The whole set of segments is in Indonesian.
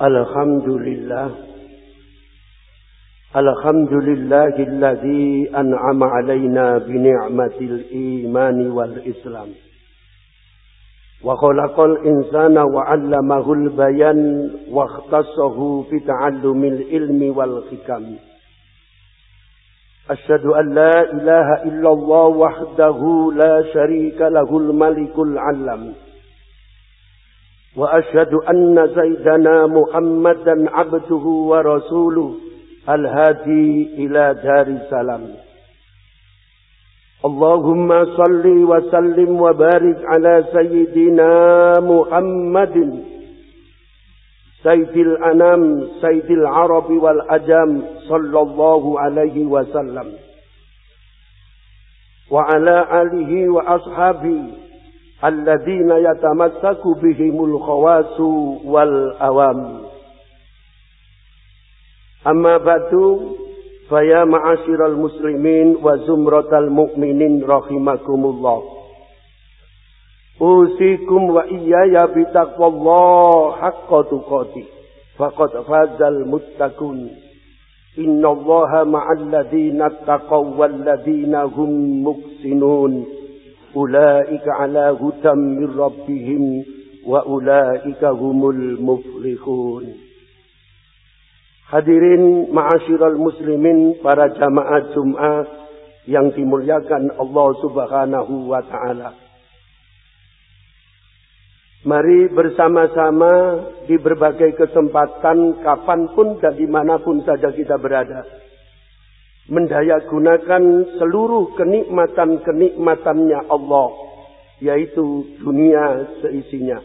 الحمد لله الحمد لله الذي أنعم علينا بنعمة الإيمان والإسلام. وخلق الإنسان وعلمه البيان واختصه بتعلم العلم والحكم. أشهد أن لا إله إلا الله وحده لا شريك له الملك العلم. وأشهد أن سيدنا محمدا عبده ورسوله الهادي إلى دار السلام. اللهم صل وسلم وبارك على سيدنا محمد سيد الأنام سيد العرب والأجام صلى الله عليه وسلم. وعلى آله وأصحابه الذين يتمسك بهم الخواص والأوام. أما بعد فيا معاشر المسلمين وزمرة المؤمنين رحمكم الله. أوصيكم وإياي بتقوى الله حق تقاته. فقد فاز المتقون. إن الله مع الذين اتقوا والذين هم محسنون أولئك على هدى من ربهم وأولئك هم المفلحون Hadirin ma'asyiral muslimin para jamaah Jumat yang dimuliakan Allah Subhanahu wa taala. Mari bersama-sama di berbagai kesempatan kapanpun dan dimanapun saja kita berada mendaya gunakan seluruh kenikmatan-kenikmatannya Allah, yaitu dunia seisinya.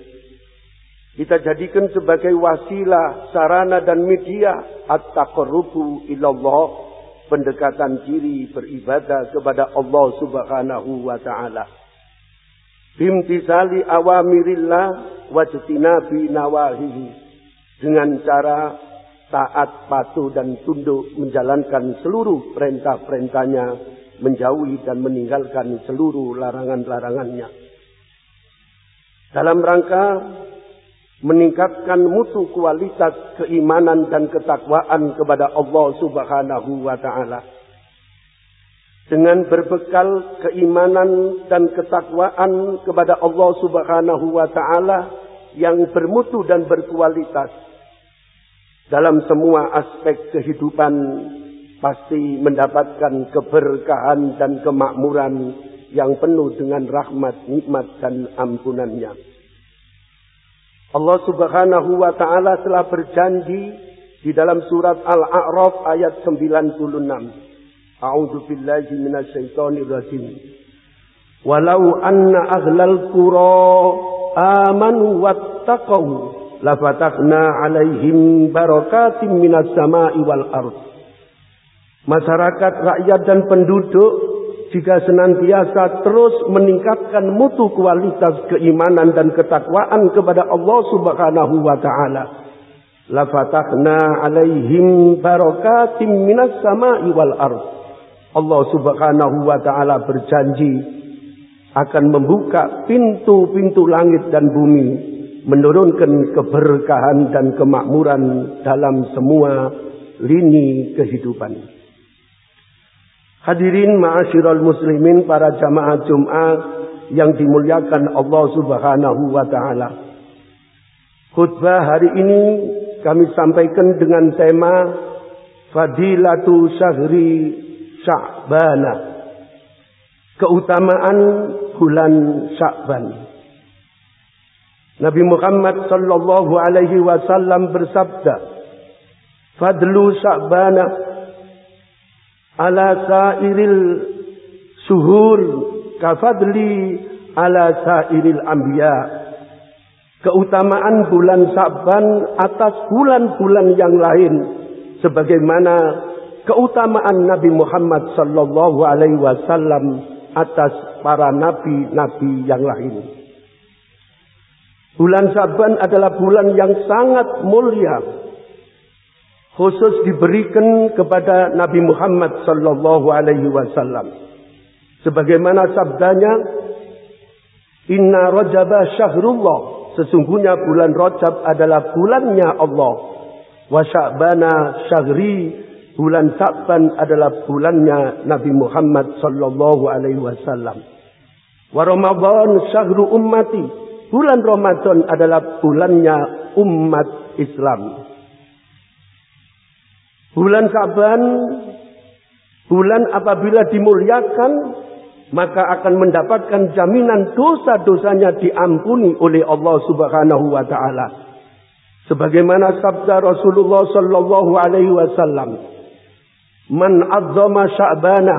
Kita jadikan sebagai wasilah, sarana dan media at-taqarrubu ilallah, pendekatan diri beribadah kepada Allah Subhanahu wa taala. Bimtisali awamirillah wajtinabi nawahihi dengan cara taat, patuh dan tunduk menjalankan seluruh perintah-perintahnya, menjauhi dan meninggalkan seluruh larangan-larangannya. Dalam rangka meningkatkan mutu kualitas keimanan dan ketakwaan kepada Allah Subhanahu wa taala. Dengan berbekal keimanan dan ketakwaan kepada Allah Subhanahu wa taala yang bermutu dan berkualitas, dalam semua aspek kehidupan pasti mendapatkan keberkahan dan kemakmuran yang penuh dengan rahmat, nikmat dan ampunannya. Allah Subhanahu wa taala telah berjanji di dalam surat Al-A'raf ayat 96. A'udzu billahi minasyaitonir rajim. Walau anna ahlal qura amanu wattaqau lafatahna alaihim barakatim minas sama'i wal ard. Masyarakat, rakyat dan penduduk jika senantiasa terus meningkatkan mutu kualitas keimanan dan ketakwaan kepada Allah Subhanahu wa taala. Lafatahna alaihim barakatim minas sama'i wal ard. Allah Subhanahu wa taala berjanji akan membuka pintu-pintu langit dan bumi menurunkan keberkahan dan kemakmuran dalam semua lini kehidupan. Hadirin ma'asyiral muslimin para jamaah Jumat yang dimuliakan Allah Subhanahu wa taala. Khutbah hari ini kami sampaikan dengan tema Fadilatu Syahri Sya'bana. Keutamaan bulan Sya'ban. Nabi Muhammad sallallahu alaihi wasallam bersabda, "Fadlu Sya'bana ala sairil suhur kafadli ala sairil anbiya." Keutamaan bulan Sya'ban atas bulan-bulan yang lain sebagaimana keutamaan Nabi Muhammad sallallahu alaihi wasallam atas para nabi-nabi yang lain. Bulan Saban adalah bulan yang sangat mulia. Khusus diberikan kepada Nabi Muhammad sallallahu alaihi wasallam. Sebagaimana sabdanya, "Inna Rajab syahrullah." Sesungguhnya bulan Rajab adalah bulannya Allah. Wa sya'bana syahri. Bulan Sa'ban adalah bulannya Nabi Muhammad sallallahu alaihi wasallam. Wa Ramadan syahru ummati. Bulan Ramadan adalah bulannya umat Islam. Bulan Sa'ban bulan apabila dimuliakan maka akan mendapatkan jaminan dosa-dosanya diampuni oleh Allah Subhanahu wa taala. Sebagaimana sabda Rasulullah sallallahu alaihi wasallam, "Man azzama Sya'bana,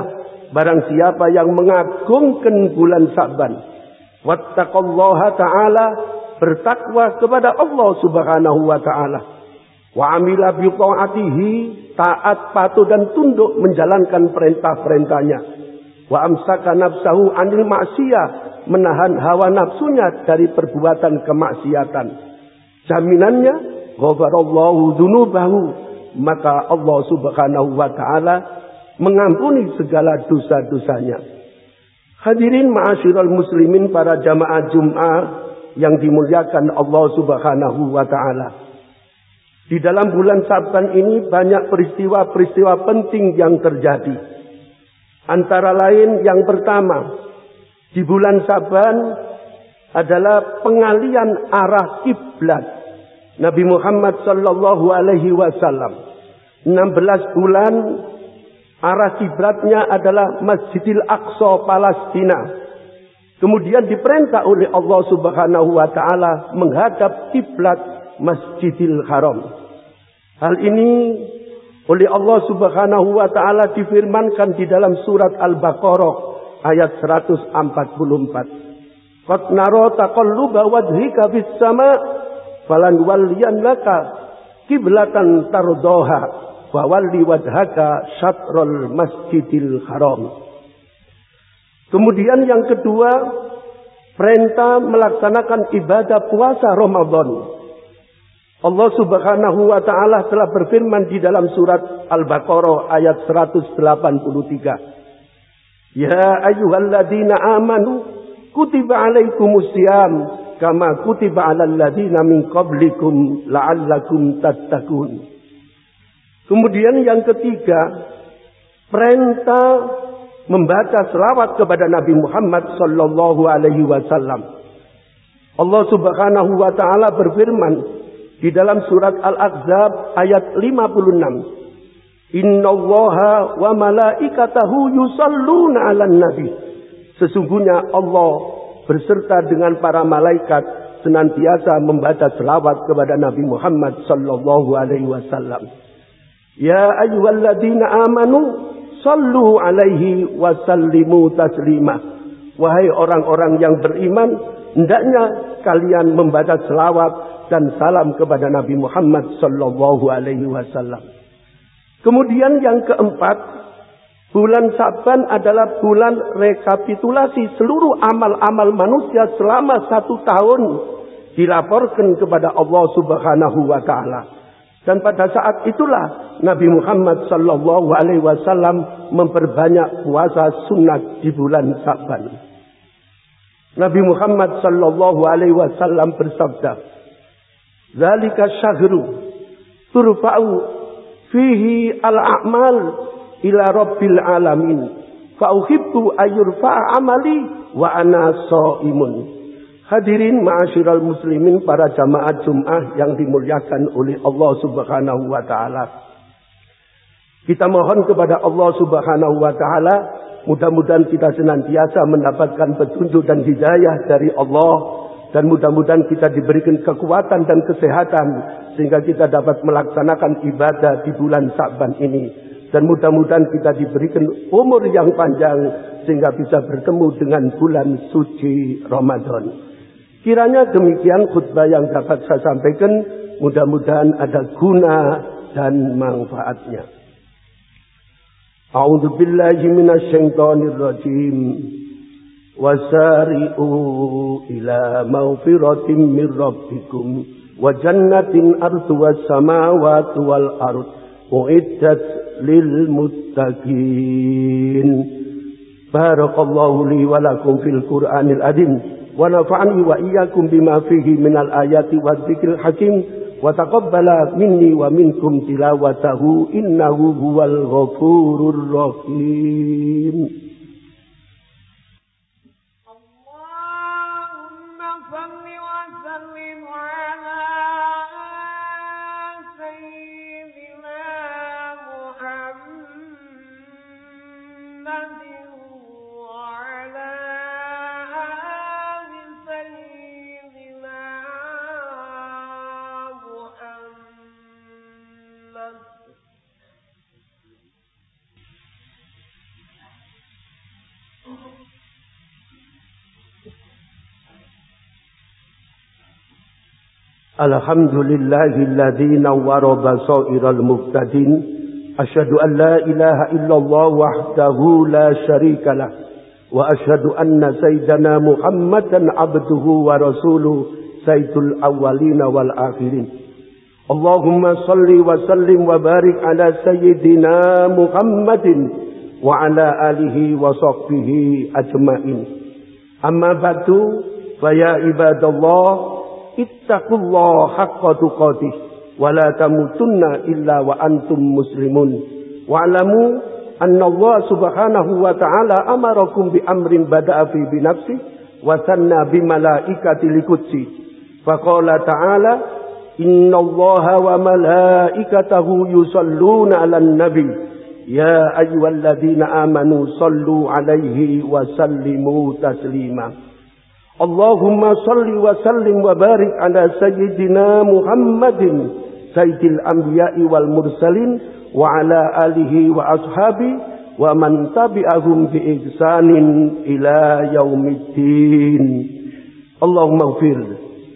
barang siapa yang mengagungkan bulan Sya'ban, wattaqallaha ta'ala, bertakwa kepada Allah Subhanahu wa taala, wa amila bi taat, patuh dan tunduk menjalankan perintah-perintahnya." Wa amsaka nafsahu anil maksiyah. Menahan hawa nafsunya dari perbuatan kemaksiatan. Jaminannya. Ghafarallahu dunubahu. Maka Allah subhanahu wa ta'ala mengampuni segala dosa-dosanya. Hadirin ma'asyiral muslimin para jamaah Jum'ah yang dimuliakan Allah subhanahu wa ta'ala. Di dalam bulan Saban ini banyak peristiwa-peristiwa penting yang terjadi. Antara lain yang pertama, di bulan Saban adalah pengalian arah kiblat Nabi Muhammad sallallahu alaihi wasallam. 16 bulan arah kiblatnya adalah Masjidil Aqsa Palestina. Kemudian diperintah oleh Allah Subhanahu wa taala menghadap kiblat Masjidil Haram. Hal ini oleh Allah Subhanahu wa taala difirmankan di dalam surat Al-Baqarah ayat 144. Qad nara taqalluba wajhika fis sama falan walliyannaka kiblatan tardaha wa walli wajhaka syatrul masjidil haram. Kemudian yang kedua, perintah melaksanakan ibadah puasa Ramadan Allah Subhanahu wa taala telah berfirman di dalam surat Al-Baqarah ayat 183. Ya ayyuhalladzina amanu kutiba alaikumusiyam kama kutiba alal ladzina min qablikum la'allakum tattaqun. Kemudian yang ketiga, perintah membaca selawat kepada Nabi Muhammad sallallahu alaihi wasallam. Allah Subhanahu wa taala berfirman, di dalam surat Al-Ahzab ayat 56. Inna allaha wa malaikatahu yusalluna ala nabi. Sesungguhnya Allah berserta dengan para malaikat senantiasa membaca selawat kepada Nabi Muhammad sallallahu alaihi wasallam. Ya ayyuhalladzina amanu sallu alaihi wa sallimu taslima. Wahai orang-orang yang beriman, hendaknya kalian membaca selawat dan salam kepada Nabi Muhammad sallallahu alaihi wasallam. Kemudian yang keempat, bulan Saban adalah bulan rekapitulasi seluruh amal-amal manusia selama satu tahun dilaporkan kepada Allah Subhanahu wa taala. Dan pada saat itulah Nabi Muhammad sallallahu alaihi wasallam memperbanyak puasa sunat di bulan Saban. Nabi Muhammad sallallahu alaihi wasallam bersabda, Zalika syahru turfa'u fihi al-a'mal ila rabbil alamin. Fa'uhibtu ayurfa'a amali wa ana imun. Hadirin ma'asyiral muslimin para jamaah Jum'ah yang dimuliakan oleh Allah Subhanahu wa taala. Kita mohon kepada Allah Subhanahu wa taala mudah-mudahan kita senantiasa mendapatkan petunjuk dan hidayah dari Allah dan mudah-mudahan kita diberikan kekuatan dan kesehatan sehingga kita dapat melaksanakan ibadah di bulan Sa'ban ini. Dan mudah-mudahan kita diberikan umur yang panjang sehingga bisa bertemu dengan bulan suci Ramadan. Kiranya demikian khutbah yang dapat saya sampaikan. Mudah-mudahan ada guna dan manfaatnya. A'udzu billahi minasyaitonir rajim. وسارئوا إلى مغفرة من ربكم وجنة أرضها السماوات والأرض أعدت للمتقين بارك الله لي ولكم في القرآن العظيم ونفعني وإياكم بما فيه من الآيات والذكر الحكيم وتقبل مني ومنكم تلاوته إنه هو الغفور الرحيم. الحمد لله الذي نور بصائر المهتدين أشهد أن لا إله إلا الله وحده لا شريك له وأشهد أن سيدنا محمدا عبده ورسوله سيد الأولين والآخرين. اللهم صل وسلم وبارك على سيدنا محمد وعلى آله وصحبه أجمعين أما بعد فيا عباد الله ittaqullaha haqqa tuqatih wa la tamutunna illa wa antum muslimun wa'lamu anna Allah subhanahu wa ta'ala amarakum bi amrin bada'a fi bi nafsi wa إن الله وملائكته يصلون على النبي. يا أيها الذين آمنوا صلوا عليه وسلموا تسليما. اللهم صل وسلم وبارك على سيدنا محمد سيد الأنبياء والمرسلين وعلى آله وأصحابه ومن تبعهم بإحسان إلى يوم الدين. اللهم اغفر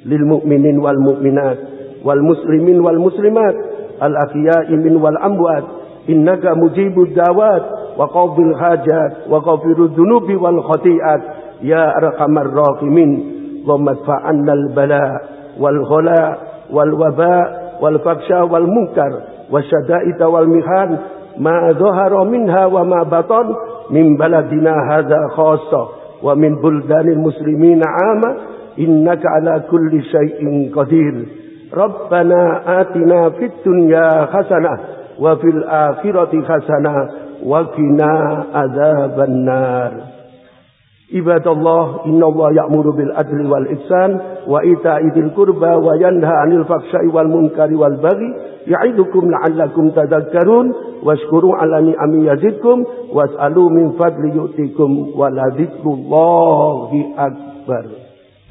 للمؤمنين والمؤمنات والمسلمين والمسلمات الأحياء من والأموات. إنك مجيب الدعوات وقاضي الحاجات وغفر الذنوب والخطيئات. يا أرحم الراحمين. اللهم ادفع عنا البلاء والغلاء والوباء والفحشاء والمنكر والشدائد والمحان ما ظهر منها وما بطن من بلدنا هذا خاصة ومن بلدان المسلمين عامة إنك على كل شيء قدير. ربنا آتنا في الدنيا حسنة وفي الآخرة حسنة وقنا عذاب النار. عباد الله إن الله يأمر بالعدل والإحسان وإيتاء ذي القربى وينهى عن الفحشاء والمنكر والبغي يعظكم لعلكم تذكرون. واشكروا على نعم يزدكم واسألوا من فضل يؤتكم ولذكر الله أكبر.